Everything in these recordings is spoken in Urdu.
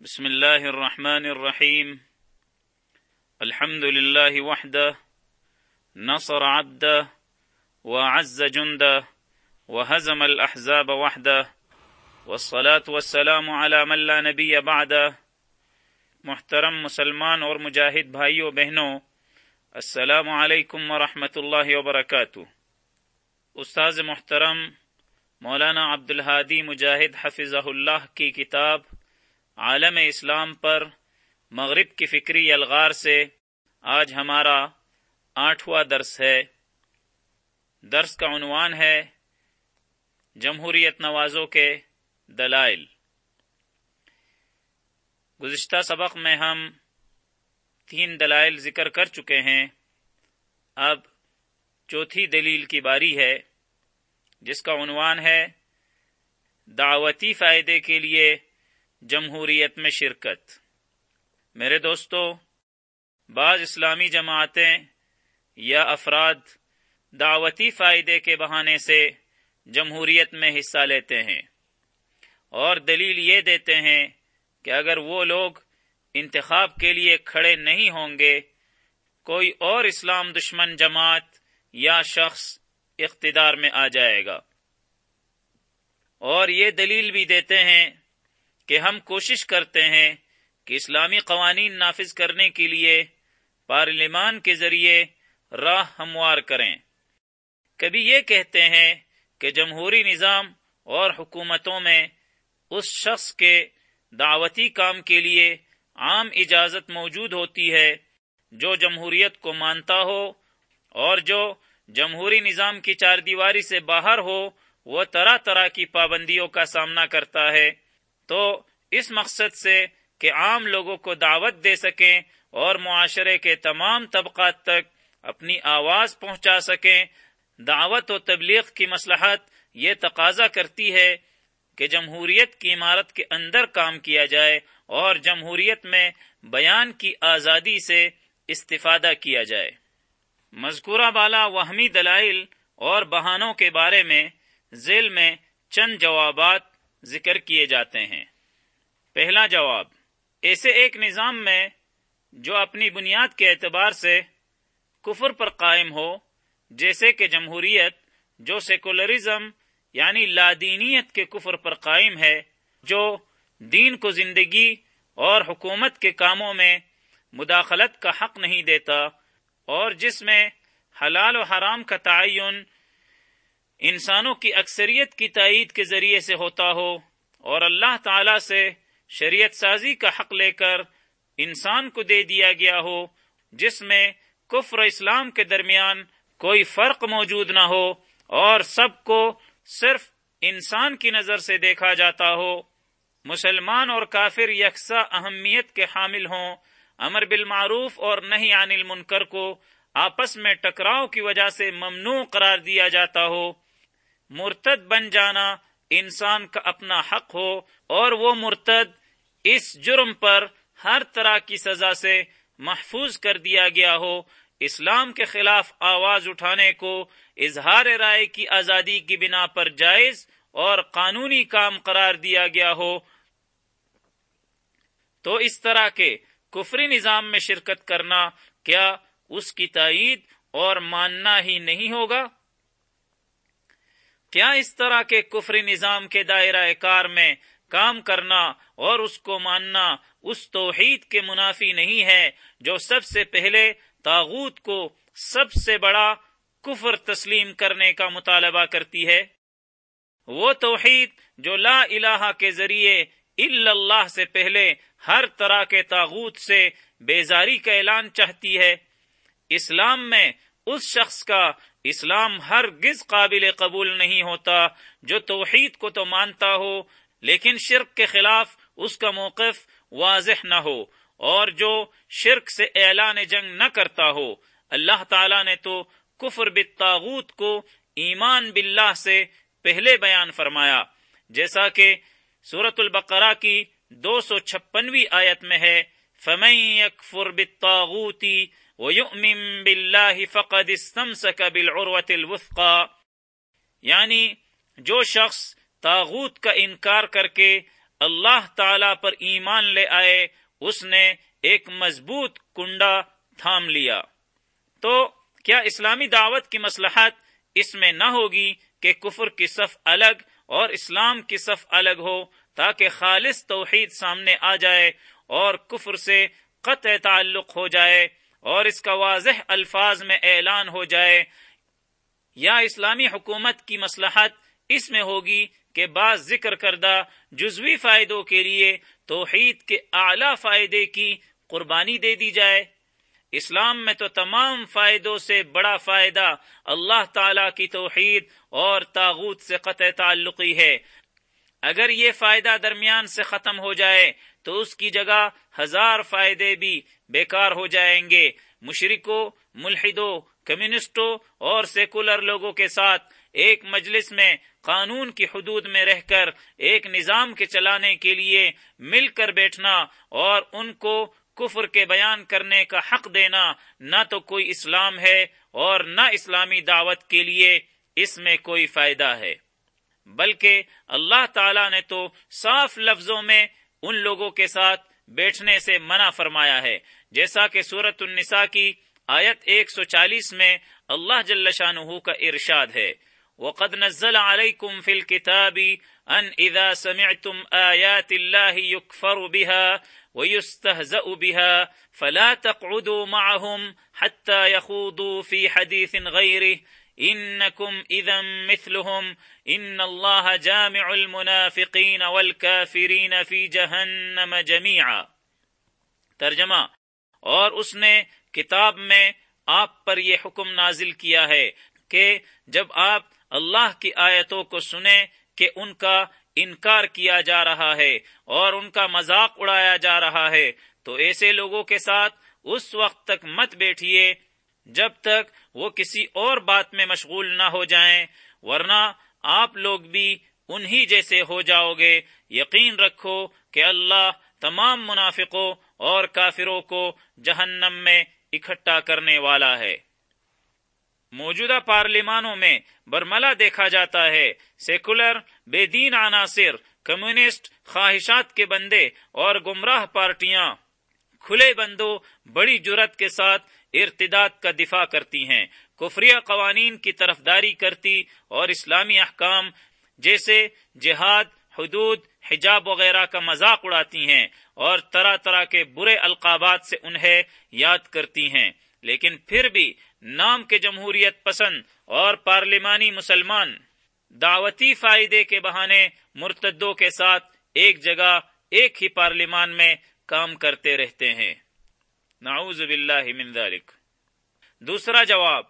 بسم الله الرحمن الرحيم الحمد لله وحده نصر عبده وعز جنده وهزم الأحزاب وحده والصلاة والسلام على من لا نبي بعده محترم مسلمان اور مجاہد بھائیوں، بہنوں، السلام علیکم ورحمۃ اللہ وبرکاتہ. استاذ محترم مولانا عبد الحادی مجاہد حفظ اللہ کی کتاب عالم اسلام پر مغرب کی فکری الغار سے آج ہمارا آٹھواں درس ہے۔ درس کا عنوان ہے جمہوریت نوازوں کے دلائل۔ گزشتہ سبق میں ہم تین دلائل ذکر کر چکے ہیں۔ اب چوتھی دلیل کی باری ہے، جس کا عنوان ہے دعوتی فائدے کے لیے جمہوریت میں شرکت۔ میرے دوستو، بعض اسلامی جماعتیں یا افراد دعوتی فائدے کے بہانے سے جمہوریت میں حصہ لیتے ہیں اور دلیل یہ دیتے ہیں کہ اگر وہ لوگ انتخاب کے لیے کھڑے نہیں ہوں گے، کوئی اور اسلام دشمن جماعت یا شخص اقتدار میں آ جائے گا۔ اور یہ دلیل بھی دیتے ہیں کہ ہم کوشش کرتے ہیں کہ اسلامی قوانین نافذ کرنے کے لیے پارلیمان کے ذریعے راہ ہموار کریں۔ کبھی یہ کہتے ہیں کہ جمہوری نظام اور حکومتوں میں اس شخص کے دعوتی کام کے لیے عام اجازت موجود ہوتی ہے جو جمہوریت کو مانتا ہو اور جو جمہوری نظام کی چار دیواری سے باہر ہو، وہ طرح طرح کی پابندیوں کا سامنا کرتا ہے۔ تو اس مقصد سے کہ عام لوگوں کو دعوت دے سکیں اور معاشرے کے تمام طبقات تک اپنی آواز پہنچا سکیں۔ دعوت و تبلیغ کی مسلحت یہ تقاضا کرتی ہے کہ جمہوریت کی عمارت کے اندر کام کیا جائے اور جمہوریت میں بیان کی آزادی سے استفادہ کیا جائے۔ مذکورہ بالا وہمی دلائل اور بہانوں کے بارے میں ذیل میں چند جوابات ذکر کیے جاتے ہیں۔ پہلا جواب، ایسے ایک نظام میں جو اپنی بنیاد کے اعتبار سے کفر پر قائم ہو، جیسے کہ جمہوریت، جو سیکولرزم یعنی لادینیت کے کفر پر قائم ہے، جو دین کو زندگی اور حکومت کے کاموں میں مداخلت کا حق نہیں دیتا، اور جس میں حلال و حرام کا تعین انسانوں کی اکثریت کی تائید کے ذریعے سے ہوتا ہو اور اللہ تعالی سے شریعت سازی کا حق لے کر انسان کو دے دیا گیا ہو، جس میں کفر اسلام کے درمیان کوئی فرق موجود نہ ہو اور سب کو صرف انسان کی نظر سے دیکھا جاتا ہو۔ مسلمان اور کافر یکساں اہمیت کے حامل ہوں۔ امر بالمعروف اور نہیں عن المنکر کو آپس میں ٹکراؤ کی وجہ سے ممنوع قرار دیا جاتا ہو۔ مرتد بن جانا انسان کا اپنا حق ہو اور وہ مرتد اس جرم پر ہر طرح کی سزا سے محفوظ کر دیا گیا ہو۔ اسلام کے خلاف آواز اٹھانے کو، اظہار رائے کی آزادی کی بنا پر جائز اور قانونی کام قرار دیا گیا ہو۔ تو اس طرح کے کفری نظام میں شرکت کرنا کیا اس کی تائید اور ماننا ہی نہیں ہوگا؟ کیا اس طرح کے کفری نظام کے دائرہ کار میں کام کرنا اور اس کو ماننا اس توحید کے منافی نہیں ہے جو سب سے پہلے تاغوت کو سب سے بڑا کفر تسلیم کرنے کا مطالبہ کرتی ہے؟ وہ توحید جو لا الہ کے ذریعے اللہ سے پہلے ہر طرح کے تاغوت سے بیزاری کا اعلان چاہتی ہے، اسلام میں اس شخص کا اسلام ہر گز قابل قبول نہیں ہوتا، جو توحید کو تو مانتا ہو، لیکن شرک کے خلاف اس کا موقف واضح نہ ہو، اور جو شرک سے اعلان جنگ نہ کرتا ہو، اللہ تعالی نے تو کفر بالطاغوت کو ایمان باللہ سے پہلے بیان فرمایا۔ جیسا کہ سورت البقرہ کی دو سو چھپنوی آیت میں ہے، فمن يكفر بالطاغوت ويؤمن بالله فقد استمسك بالعروة الوثقى. یعنی جو شخص تاغوت کا انکار کر کے اللہ تعالی پر ایمان لے آئے، اس نے ایک مضبوط کنڈا تھام لیا۔ تو کیا اسلامی دعوت کی مسلحت اس میں نہ ہوگی کہ کفر کی صف الگ اور اسلام کی صف الگ ہو تاکہ خالص توحید سامنے آ جائے اور کفر سے قطع تعلق ہو جائے؟ اور اس کا واضح الفاظ میں اعلان ہو جائے، یا اسلامی حکومت کی مسلحت اس میں ہوگی کہ بعض ذکر کردہ جزوی فائدوں کے لیے توحید کے اعلی فائدے کی قربانی دے دی جائے۔ اسلام میں تو تمام فائدوں سے بڑا فائدہ اللہ تعالی کی توحید اور تاغوت سے قطع تعلقی ہے۔ اگر یہ فائدہ درمیان سے ختم ہو جائے تو اس کی جگہ ہزار فائدے بھی بیکار ہو جائیں گے۔ مشرکوں، ملحدوں، کمیونسٹوں اور سیکولر لوگوں کے ساتھ ایک مجلس میں قانون کی حدود میں رہ کر ایک نظام کے چلانے کے لیے مل کر بیٹھنا اور ان کو کفر کے بیان کرنے کا حق دینا نہ تو کوئی اسلام ہے اور نہ اسلامی دعوت کے لیے اس میں کوئی فائدہ ہے۔ بلکہ اللہ تعالی نے تو صاف لفظوں میں ان لوگوں کے ساتھ بیٹھنے سے منع فرمایا ہے۔ جیسا کہ سورت النساء کی آیت ایک سو چالیس میں اللہ جل شاہ کا ارشاد ہے۔ وقد نزل عليكم في الكتاب أن إذا سمعتم آيات الله يكفر بها ويستهزأ بها فلا تقعدوا معهم حتى يخوضوا في حديث غيره إنكم إذا مثلهم إن الله جامع المنافقين والكافرين في جهنم جميعا ترجمہ اور اس نے کتاب میں آپ پر یہ حکم نازل کیا ہے کہ جب آپ اللہ کی آیتوں کو سنیں کہ ان کا انکار کیا جا رہا ہے اور ان کا مذاق اڑایا جا رہا ہے تو ایسے لوگوں کے ساتھ اس وقت تک مت بیٹھیے جب تک وہ کسی اور بات میں مشغول نہ ہو جائیں، ورنہ آپ لوگ بھی انہی جیسے ہو جاؤ گے۔ یقین رکھو کہ اللہ تمام منافقوں اور کافروں کو جہنم میں اکٹھا کرنے والا ہے۔ موجودہ پارلیمانوں میں برملا دیکھا جاتا ہے۔ سیکولر، بے دین عناصر، کمیونسٹ، خواہشات کے بندے اور گمراہ پارٹیاں۔ کھلے بندوں، بڑی جرت کے ساتھ ارتداد کا دفاع کرتی ہیں، کفریہ قوانین کی طرفداری کرتی اور اسلامی احکام جیسے جہاد، حدود، حجاب وغیرہ کا مذاق اڑاتی ہیں اور طرح طرح کے برے القابات سے انہیں یاد کرتی ہیں۔ لیکن پھر بھی نام کے جمہوریت پسند اور پارلیمانی مسلمان دعوتی فائدے کے بہانے مرتدوں کے ساتھ ایک جگہ، ایک ہی پارلیمان میں کام کرتے رہتے ہیں۔ نعوذ باللہ من ذلك دوسرا جواب،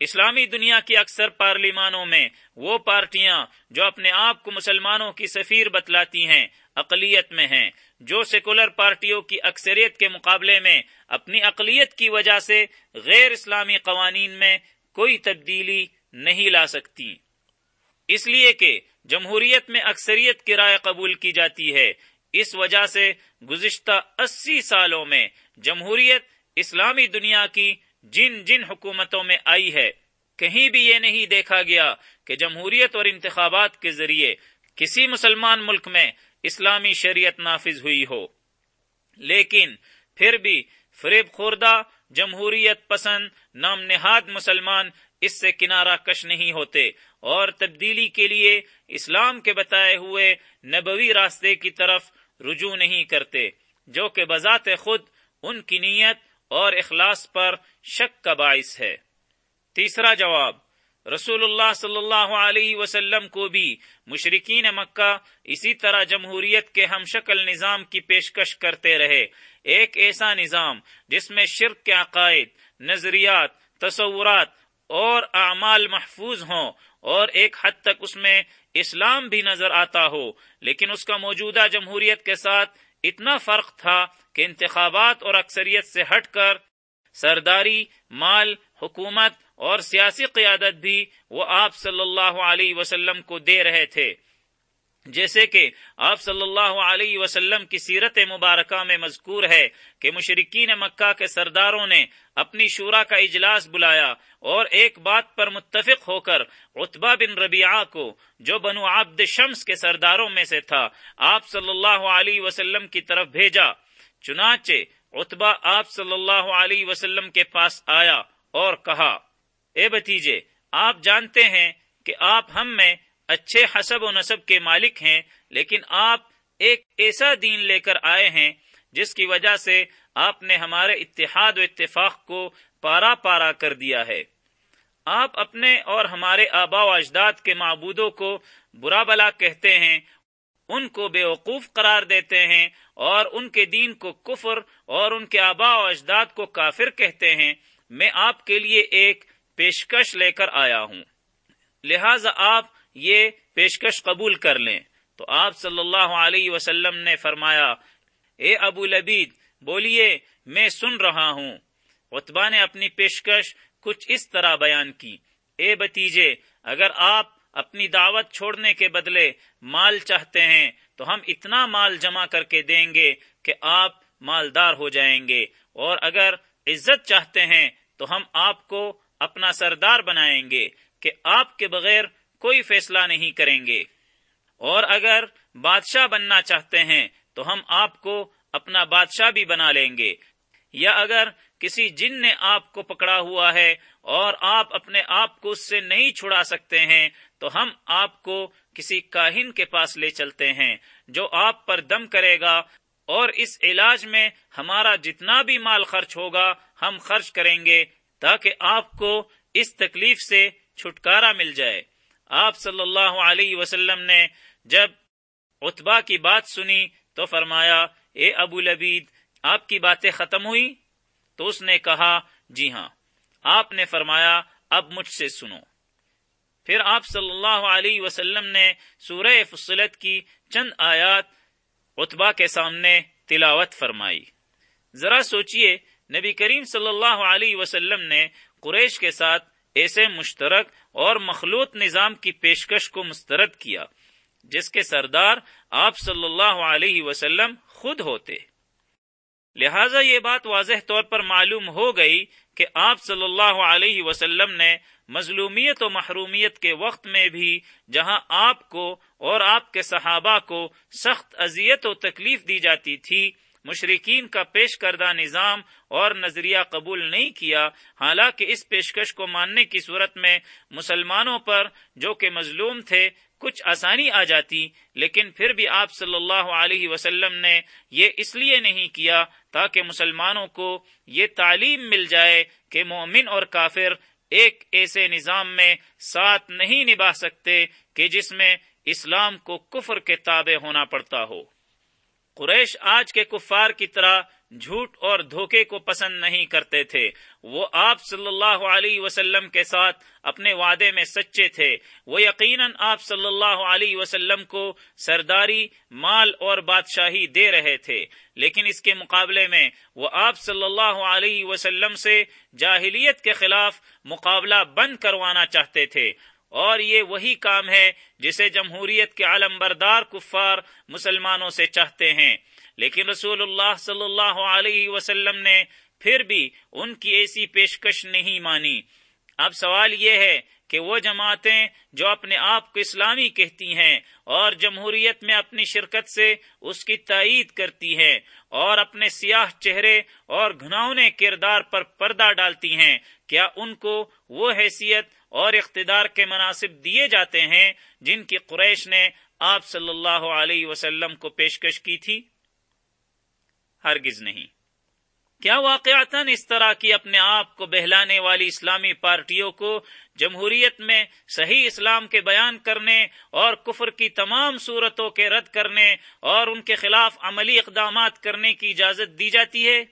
اسلامی دنیا کی اکثر پارلیمانوں میں وہ پارٹیاں جو اپنے آپ کو مسلمانوں کی سفیر بتلاتی ہیں، اقلیت میں ہیں، جو سیکولر پارٹیوں کی اکثریت کے مقابلے میں اپنی اقلیت کی وجہ سے غیر اسلامی قوانین میں کوئی تبدیلی نہیں لا سکتی۔ اس لیے کہ جمہوریت میں اکثریت کی رائے قبول کی جاتی ہے اس وجہ سے گزشتہ اسی سالوں میں جمہوریت اسلامی دنیا کی جن جن حکومتوں میں آئی ہے، کہیں بھی یہ نہیں دیکھا گیا کہ جمہوریت اور انتخابات کے ذریعے کسی مسلمان ملک میں اسلامی شریعت نافذ ہوئی ہو۔ لیکن پھر بھی فریب خوردہ، جمہوریت پسند نام نہاد مسلمان اس سے کنارہ کش نہیں ہوتے اور تبدیلی کے لیے اسلام کے بتائے ہوئے نبوی راستے کی طرف رجوع نہیں کرتے، جو کہ بذات خود ان کی نیت اور اخلاص پر شک کا باعث ہے۔ تیسرا جواب، رسول اللہ صلی اللہ علیہ وسلم کو بھی مشرقین مکہ اسی طرح جمہوریت کے ہم شکل نظام کی پیشکش کرتے رہے۔ ایک ایسا نظام جس میں شرک کے عقائد، نظریات، تصورات اور اعمال محفوظ ہوں اور ایک حد تک اس میں اسلام بھی نظر آتا ہو، لیکن اس کا موجودہ جمہوریت کے ساتھ اتنا فرق تھا کہ انتخابات اور اکثریت سے ہٹ کر سرداری، مال، حکومت اور سیاسی قیادت بھی وہ آپ صلی اللہ علیہ وسلم کو دے رہے تھے۔ جیسے کہ آپ صلی اللہ علیہ وسلم کی سیرت مبارکہ میں مذکور ہے کہ مشرقین مکہ کے سرداروں نے اپنی شورا کا اجلاس بلایا اور ایک بات پر متفق ہو کر اتبا بن ربیعہ کو، جو بنو عبد شمس کے سرداروں میں سے تھا، آپ صلی اللہ علیہ وسلم کی طرف بھیجا۔ چنانچہ اتبا آپ صلی اللہ علیہ وسلم کے پاس آیا اور کہا، اے بتیجے آپ جانتے ہیں کہ آپ ہم میں اچھے حسب و نصب کے مالک ہیں، لیکن آپ ایک ایسا دین لے کر آئے ہیں، جس کی وجہ سے آپ نے ہمارے اتحاد و اتفاق کو پارا پارا کر دیا ہے۔ آپ اپنے اور ہمارے آبا و اجداد کے معبودوں کو برا بلا کہتے ہیں، ان کو بے وقوف قرار دیتے ہیں اور ان کے دین کو کفر اور ان کے آبا و اجداد کو کافر کہتے ہیں۔ میں آپ کے لیے ایک پیشکش لے کر آیا ہوں۔ لہذا آپ یہ پیشکش قبول کر لیں۔ تو آپ صلی اللہ علیہ وسلم نے فرمایا، اے ابو لبید، بولیے، میں سن رہا ہوں۔ اتبا نے اپنی پیشکش کچھ اس طرح بیان کی، اے بتیجے، اگر آپ اپنی دعوت چھوڑنے کے بدلے مال چاہتے ہیں، تو ہم اتنا مال جمع کر کے دیں گے کہ آپ مالدار ہو جائیں گے۔ اور اگر عزت چاہتے ہیں، تو ہم آپ کو اپنا سردار بنائیں گے کہ آپ کے بغیر کوئی فیصلہ نہیں کریں گے۔ اور اگر بادشاہ بننا چاہتے ہیں، تو ہم آپ کو اپنا بادشاہ بھی بنا لیں گے۔ یا اگر کسی جن نے آپ کو پکڑا ہوا ہے اور آپ اپنے آپ کو اس سے نہیں چھڑا سکتے ہیں، تو ہم آپ کو کسی کاہن کے پاس لے چلتے ہیں، جو آپ پر دم کرے گا۔ اور اس علاج میں ہمارا جتنا بھی مال خرچ ہوگا، ہم خرچ کریں گے تاکہ آپ کو اس تکلیف سے چھٹکارا مل جائے۔ آپ صلی اللہ علیہ وسلم نے جب اتبا کی بات سنی تو فرمایا، اے ابو لبید، آپ کی باتیں ختم ہوئی؟ تو اس نے کہا جی ہاں آپ نے فرمایا، اب مجھ سے سنو۔ پھر آپ صلی اللہ علیہ وسلم نے سورہ فصلت کی چند آیات اتبا کے سامنے تلاوت فرمائی۔ ذرا سوچئے، نبی کریم صلی اللہ علیہ وسلم نے قریش کے ساتھ ایسے مشترک اور مخلوط نظام کی پیشکش کو مسترد کیا، جس کے سردار آپ صلی اللہ علیہ وسلم خود ہوتے۔ لہذا یہ بات واضح طور پر معلوم ہو گئی کہ آپ صلی اللہ علیہ وسلم نے مظلومیت و محرومیت کے وقت میں بھی جہاں آپ کو اور آپ کے صحابہ کو سخت اذیت و تکلیف دی جاتی تھی مشرقین کا پیش کردہ نظام اور نظریہ قبول نہیں کیا، حالانکہ اس پیشکش کو ماننے کی صورت میں مسلمانوں پر جو کہ مظلوم تھے، کچھ آسانی آ جاتی، لیکن پھر بھی آپ صلی اللہ علیہ وسلم نے یہ اس لیے نہیں کیا تاکہ مسلمانوں کو یہ تعلیم مل جائے کہ مومن اور کافر ایک ایسے نظام میں ساتھ نہیں نبھا سکتے کہ جس میں اسلام کو کفر کے تابع ہونا پڑتا ہو۔ قریش آج کے کفار کی طرح جھوٹ اور دھوکے کو پسند نہیں کرتے تھے۔ وہ آپ صلی اللہ علیہ وسلم کے ساتھ اپنے وعدے میں سچے تھے۔ وہ یقیناً آپ صلی اللہ علیہ وسلم کو سرداری، مال اور بادشاہی دے رہے تھے۔ لیکن اس کے مقابلے میں وہ آپ صلی اللہ علیہ وسلم سے جاہلیت کے خلاف مقابلہ بند کروانا چاہتے تھے۔ اور یہ وہی کام ہے جسے جمہوریت کے علم بردار کفار مسلمانوں سے چاہتے ہیں۔ لیکن رسول اللہ صلی اللہ علیہ وسلم نے پھر بھی ان کی ایسی پیشکش نہیں مانی۔ اب سوال یہ ہے کہ وہ جماعتیں جو اپنے آپ کو اسلامی کہتی ہیں اور جمہوریت میں اپنی شرکت سے اس کی تائید کرتی ہیں اور اپنے سیاہ چہرے اور گھناؤنے کردار پر پردہ ڈالتی ہیں، کیا ان کو وہ حیثیت اور اقتدار کے مناسب دیے جاتے ہیں جن کی قریش نے آپ صلی اللہ علیہ وسلم کو پیشکش کی تھی۔ ہرگز نہیں۔ کیا واقعات اس طرح کی اپنے آپ کو بہلانے والی اسلامی پارٹیوں کو جمہوریت میں صحیح اسلام کے بیان کرنے اور کفر کی تمام صورتوں کے رد کرنے اور ان کے خلاف عملی اقدامات کرنے کی اجازت دی جاتی ہے؟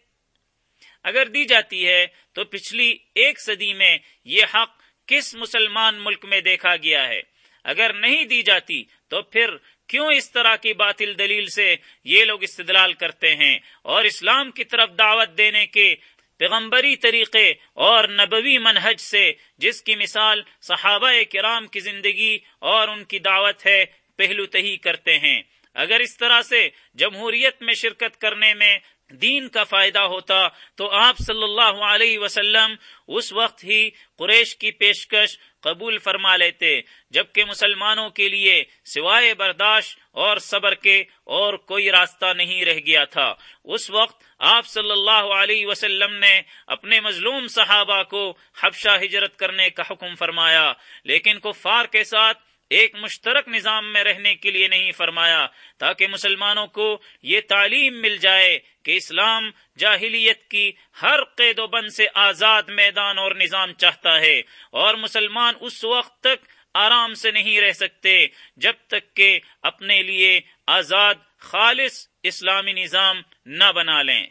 اگر دی جاتی ہے، تو پچھلی ایک صدی میں یہ حق کس مسلمان ملک میں دیکھا گیا ہے؟ اگر نہیں دی جاتی تو پھر کیوں اس طرح کی باطل دلیل سے یہ لوگ استدلال کرتے ہیں؟ اور اسلام کی طرف دعوت دینے کے پیغمبری طریقے اور نبوی منہج سے جس کی مثال صحابہ کرام کی زندگی اور ان کی دعوت ہے، پہلو تہی کرتے ہیں۔ اگر اس طرح سے جمہوریت میں شرکت کرنے میں دین کا فائدہ ہوتا تو آپ صلی اللہ علیہ وسلم اس وقت ہی قریش کی پیشکش قبول فرما لیتے، جبکہ مسلمانوں کے لیے سوائے برداشت اور صبر کے اور کوئی راستہ نہیں رہ گیا تھا۔ اس وقت آپ صلی اللہ علیہ وسلم نے اپنے مظلوم صحابہ کو حبشہ ہجرت کرنے کا حکم فرمایا، لیکن کفار کے ساتھ ایک مشترک نظام میں رہنے کے لیے نہیں فرمایا، تاکہ مسلمانوں کو یہ تعلیم مل جائے کہ اسلام جاہلیت کی ہر قید و بند سے آزاد میدان اور نظام چاہتا ہے اور مسلمان اس وقت تک آرام سے نہیں رہ سکتے جب تک کہ اپنے لیے آزاد خالص اسلامی نظام نہ بنا لیں۔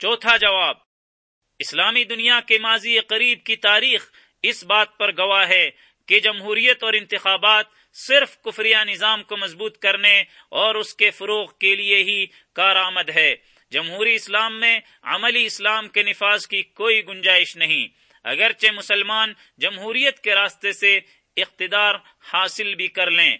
چوتھا جواب، اسلامی دنیا کے ماضی قریب کی تاریخ اس بات پر گواہ ہے کہ جمہوریت اور انتخابات صرف کفریہ نظام کو مضبوط کرنے اور اس کے فروغ کے لیے ہی کارآمد ہے۔ جمہوری اسلام میں عملی اسلام کے نفاذ کی کوئی گنجائش نہیں۔ اگرچہ مسلمان جمہوریت کے راستے سے اقتدار حاصل بھی کر لیں۔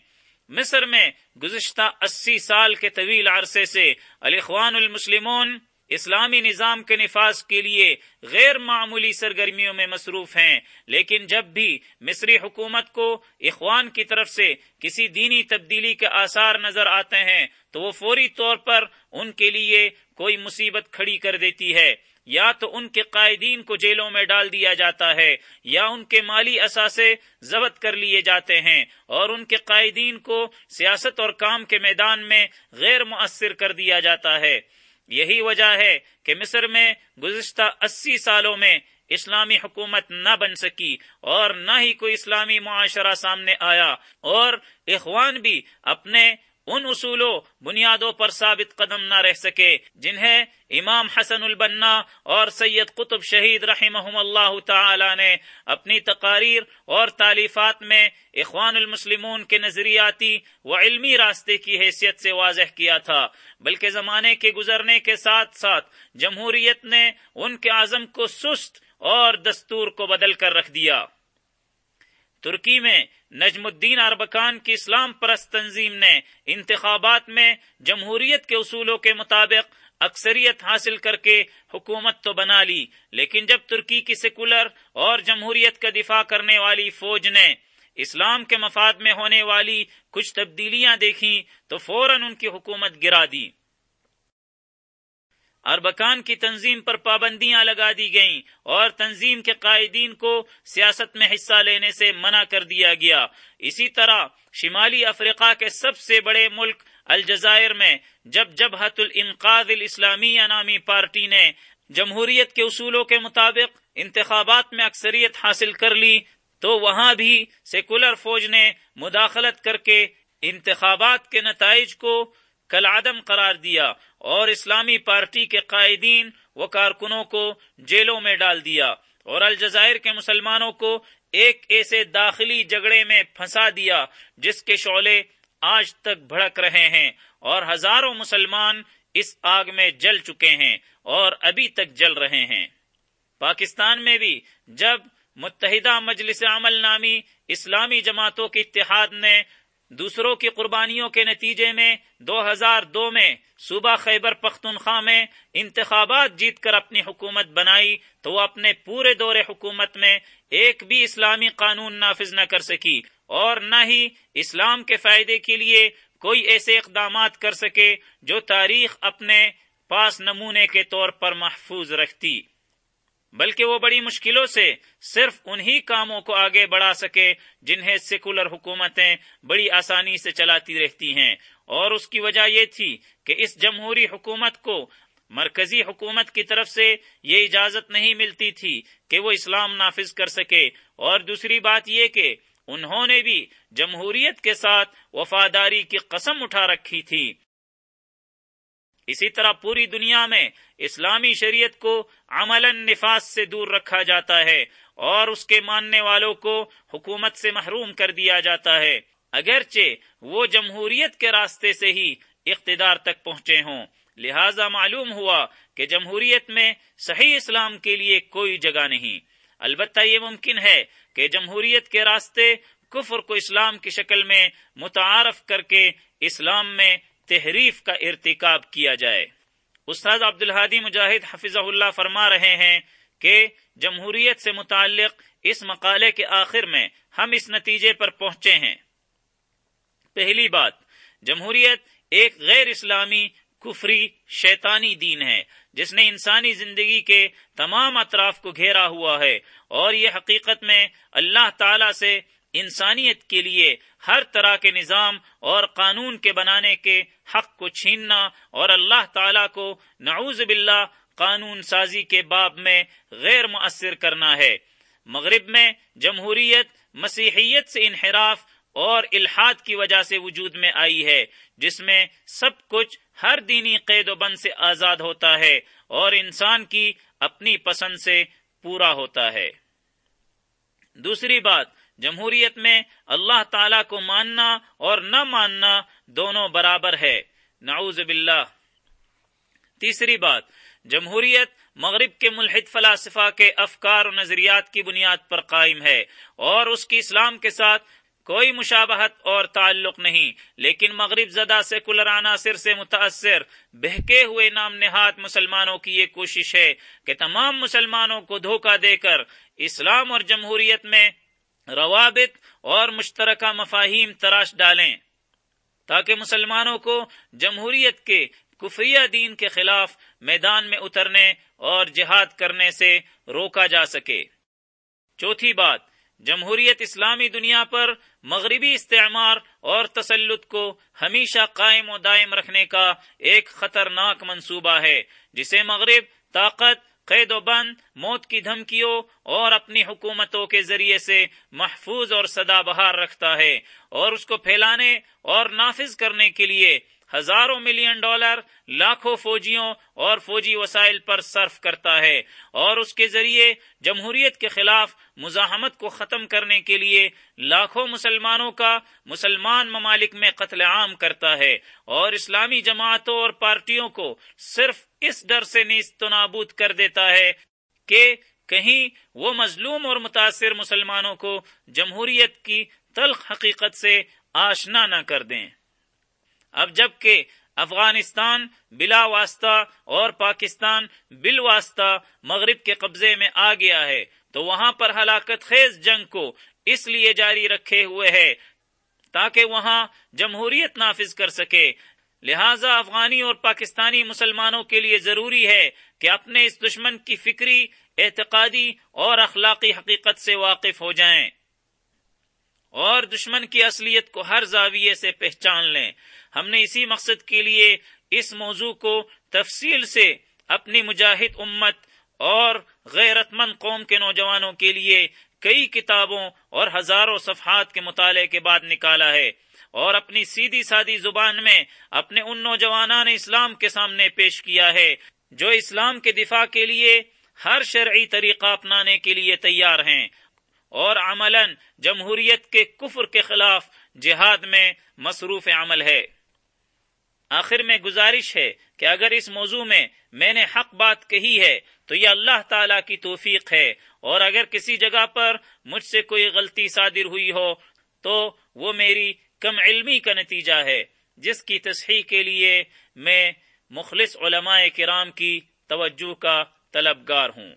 مصر میں گزشتہ اسی سال کے طویل عرصے سے الاخوان المسلمون اسلامی نظام کے نفاذ کے لیے غیر معمولی سرگرمیوں میں مصروف ہیں، لیکن جب بھی مصری حکومت کو اخوان کی طرف سے کسی دینی تبدیلی کے آثار نظر آتے ہیں، تو وہ فوری طور پر ان کے لیے کوئی مصیبت کھڑی کر دیتی ہے۔ یا تو ان کے قائدین کو جیلوں میں ڈال دیا جاتا ہے، یا ان کے مالی اثاثے ضبط کر لیے جاتے ہیں، اور ان کے قائدین کو سیاست اور کام کے میدان میں غیر مؤثر کر دیا جاتا ہے۔ یہی وجہ ہے کہ مصر میں گزشتہ اسی سالوں میں اسلامی حکومت نہ بن سکی اور نہ ہی کوئی اسلامی معاشرہ سامنے آیا اور اخوان بھی اپنے ان اصولوں، بنیادوں پر ثابت قدم نہ رہ سکے، جنہیں امام حسن البنا اور سید قطب شہید رحمہ اللہ تعالی نے اپنی تقاریر اور تعلیفات میں اخوان المسلمون کے نظریاتی و علمی راستے کی حیثیت سے واضح کیا تھا، بلکہ زمانے کے گزرنے کے ساتھ ساتھ جمہوریت نے ان کے عزم کو سست اور دستور کو بدل کر رکھ دیا۔ ترکی میں نجم الدین اربکان کی اسلام پرست تنظیم نے انتخابات میں جمہوریت کے اصولوں کے مطابق اکثریت حاصل کر کے حکومت تو بنا لی، لیکن جب ترکی کی سیکولر اور جمہوریت کا دفاع کرنے والی فوج نے اسلام کے مفاد میں ہونے والی کچھ تبدیلیاں دیکھی تو فوراً ان کی حکومت گرا دی۔ اربکان کی تنظیم پر پابندیاں لگا دی گئیں اور تنظیم کے قائدین کو سیاست میں حصہ لینے سے منع کر دیا گیا۔ اسی طرح شمالی افریقہ کے سب سے بڑے ملک الجزائر میں جب جبہت الانقاذ الاسلامیہ نامی پارٹی نے جمہوریت کے اصولوں کے مطابق انتخابات میں اکثریت حاصل کر لی، تو وہاں بھی سیکولر فوج نے مداخلت کر کے انتخابات کے نتائج کو کل عدم قرار دیا اور اسلامی پارٹی کے قائدین و کارکنوں کو جیلوں میں ڈال دیا اور الجزائر کے مسلمانوں کو ایک ایسے داخلی جگڑے میں پھنسا دیا جس کے شعلے آج تک بھڑک رہے ہیں اور ہزاروں مسلمان اس آگ میں جل چکے ہیں اور ابھی تک جل رہے ہیں۔ پاکستان میں بھی جب متحدہ مجلس عمل نامی اسلامی جماعتوں کے اتحاد نے دوسروں کی قربانیوں کے نتیجے میں دو ہزار دو میں صوبہ خیبر پختونخوا میں انتخابات جیت کر اپنی حکومت بنائی تو وہ اپنے پورے دور حکومت میں ایک بھی اسلامی قانون نافذ نہ کر سکی اور نہ ہی اسلام کے فائدے کے لیے کوئی ایسے اقدامات کر سکے جو تاریخ اپنے پاس نمونے کے طور پر محفوظ رکھتی۔ بلکہ وہ بڑی مشکلوں سے صرف انہی کاموں کو آگے بڑھا سکے جنہیں سیکولر حکومتیں بڑی آسانی سے چلاتی رہتی ہیں۔ اور اس کی وجہ یہ تھی کہ اس جمہوری حکومت کو مرکزی حکومت کی طرف سے یہ اجازت نہیں ملتی تھی کہ وہ اسلام نافذ کر سکے۔ اور دوسری بات یہ کہ انہوں نے بھی جمہوریت کے ساتھ وفاداری کی قسم اٹھا رکھی تھی۔ اسی طرح پوری دنیا میں اسلامی شریعت کو عمل نفاذ سے دور رکھا جاتا ہے اور اس کے ماننے والوں کو حکومت سے محروم کر دیا جاتا ہے۔ اگرچہ وہ جمہوریت کے راستے سے ہی اقتدار تک پہنچے ہوں، لہذا معلوم ہوا کہ جمہوریت میں صحیح اسلام کے لیے کوئی جگہ نہیں۔ البتہ یہ ممکن ہے کہ جمہوریت کے راستے کفر کو اسلام کی شکل میں متعارف کر کے اسلام میں تحریف کا ارتکاب کیا جائے۔ استاد عبد الحادی مجاہد حفظ اللہ فرما رہے ہیں کہ جمہوریت سے متعلق اس مقالے کے آخر میں ہم اس نتیجے پر پہنچے ہیں۔ پہلی بات، جمہوریت ایک غیر اسلامی، کفری، شیطانی دین ہے، جس نے انسانی زندگی کے تمام اطراف کو گھیرا ہوا ہے اور یہ حقیقت میں اللہ تعالی سے انسانیت کے لیے ہر طرح کے نظام اور قانون کے بنانے کے حق کو چھیننا اور اللہ تعالی کو نعوذ باللہ قانون سازی کے باب میں غیر مؤثر کرنا ہے۔ مغرب میں جمہوریت، مسیحیت سے انحراف اور الحاد کی وجہ سے وجود میں آئی ہے، جس میں سب کچھ ہر دینی قید و بند سے آزاد ہوتا ہے اور انسان کی اپنی پسند سے پورا ہوتا ہے۔ دوسری بات جمہوریت میں اللہ تعالی کو ماننا اور نہ ماننا دونوں برابر ہے۔ نعوذ باللہ۔ تیسری بات، جمہوریت مغرب کے ملحد فلاسفہ کے افکار و نظریات کی بنیاد پر قائم ہے اور اس کی اسلام کے ساتھ کوئی مشابہت اور تعلق نہیں، لیکن مغرب زدہ سیکولر عناصر سے متاثر، بہکے ہوئے نام نہاد مسلمانوں کی یہ کوشش ہے کہ تمام مسلمانوں کو دھوکہ دے کر اسلام اور جمہوریت میں روابط اور مشترکہ مفاہیم تراش ڈالیں تاکہ مسلمانوں کو جمہوریت کے کفریہ دین کے خلاف میدان میں اترنے اور جہاد کرنے سے روکا جا سکے۔ چوتھی بات، جمہوریت اسلامی دنیا پر مغربی استعمار اور تسلط کو ہمیشہ قائم و دائم رکھنے کا ایک خطرناک منصوبہ ہے، جسے مغرب طاقت قید و بند، موت کی دھمکیوں اور اپنی حکومتوں کے ذریعے سے محفوظ اور سدا بہار رکھتا ہے اور اس کو پھیلانے اور نافذ کرنے کے لیے ہزاروں ملین ڈالر لاکھوں فوجیوں اور فوجی وسائل پر صرف کرتا ہے اور اس کے ذریعے جمہوریت کے خلاف مزاحمت کو ختم کرنے کے لیے لاکھوں مسلمانوں کا مسلمان ممالک میں قتل عام کرتا ہے اور اسلامی جماعتوں اور پارٹیوں کو صرف اس ڈر سے نیست نابود کر دیتا ہے کہ کہیں وہ مظلوم اور متاثر مسلمانوں کو جمہوریت کی تلخ حقیقت سے آشنا نہ کر دیں۔ اب جبکہ افغانستان بلا واسطہ اور پاکستان بل واسطہ مغرب کے قبضے میں آ گیا ہے، تو وہاں پر ہلاکت خیز جنگ کو اس لیے جاری رکھے ہوئے ہے تاکہ وہاں جمہوریت نافذ کر سکے۔ لہذا افغانی اور پاکستانی مسلمانوں کے لیے ضروری ہے کہ اپنے اس دشمن کی فکری، اعتقادی اور اخلاقی حقیقت سے واقف ہو جائیں۔ اور دشمن کی اصلیت کو ہر زاویے سے پہچان لیں۔ ہم نے اسی مقصد کے لیے اس موضوع کو تفصیل سے اپنی مجاہد امت اور غیرت مند قوم کے نوجوانوں کے لیے کئی کتابوں اور ہزاروں صفحات کے مطالعے کے بعد نکالا ہے اور اپنی سیدھی سادی زبان میں اپنے ان نوجوانان اسلام کے سامنے پیش کیا ہے جو اسلام کے دفاع کے لیے ہر شرعی طریقہ اپنانے کے لیے تیار ہیں۔ اور عملا جمہوریت کے کفر کے خلاف جہاد میں مصروف عمل ہے۔ آخر میں گزارش ہے کہ اگر اس موضوع میں میں نے حق بات کہی ہے تو یہ اللہ تعالی کی توفیق ہے، اور اگر کسی جگہ پر مجھ سے کوئی غلطی صادر ہوئی ہو تو وہ میری کم علمی کا نتیجہ ہے، جس کی تصحیح کے لیے میں مخلص علماء کرام کی توجہ کا طلبگار ہوں۔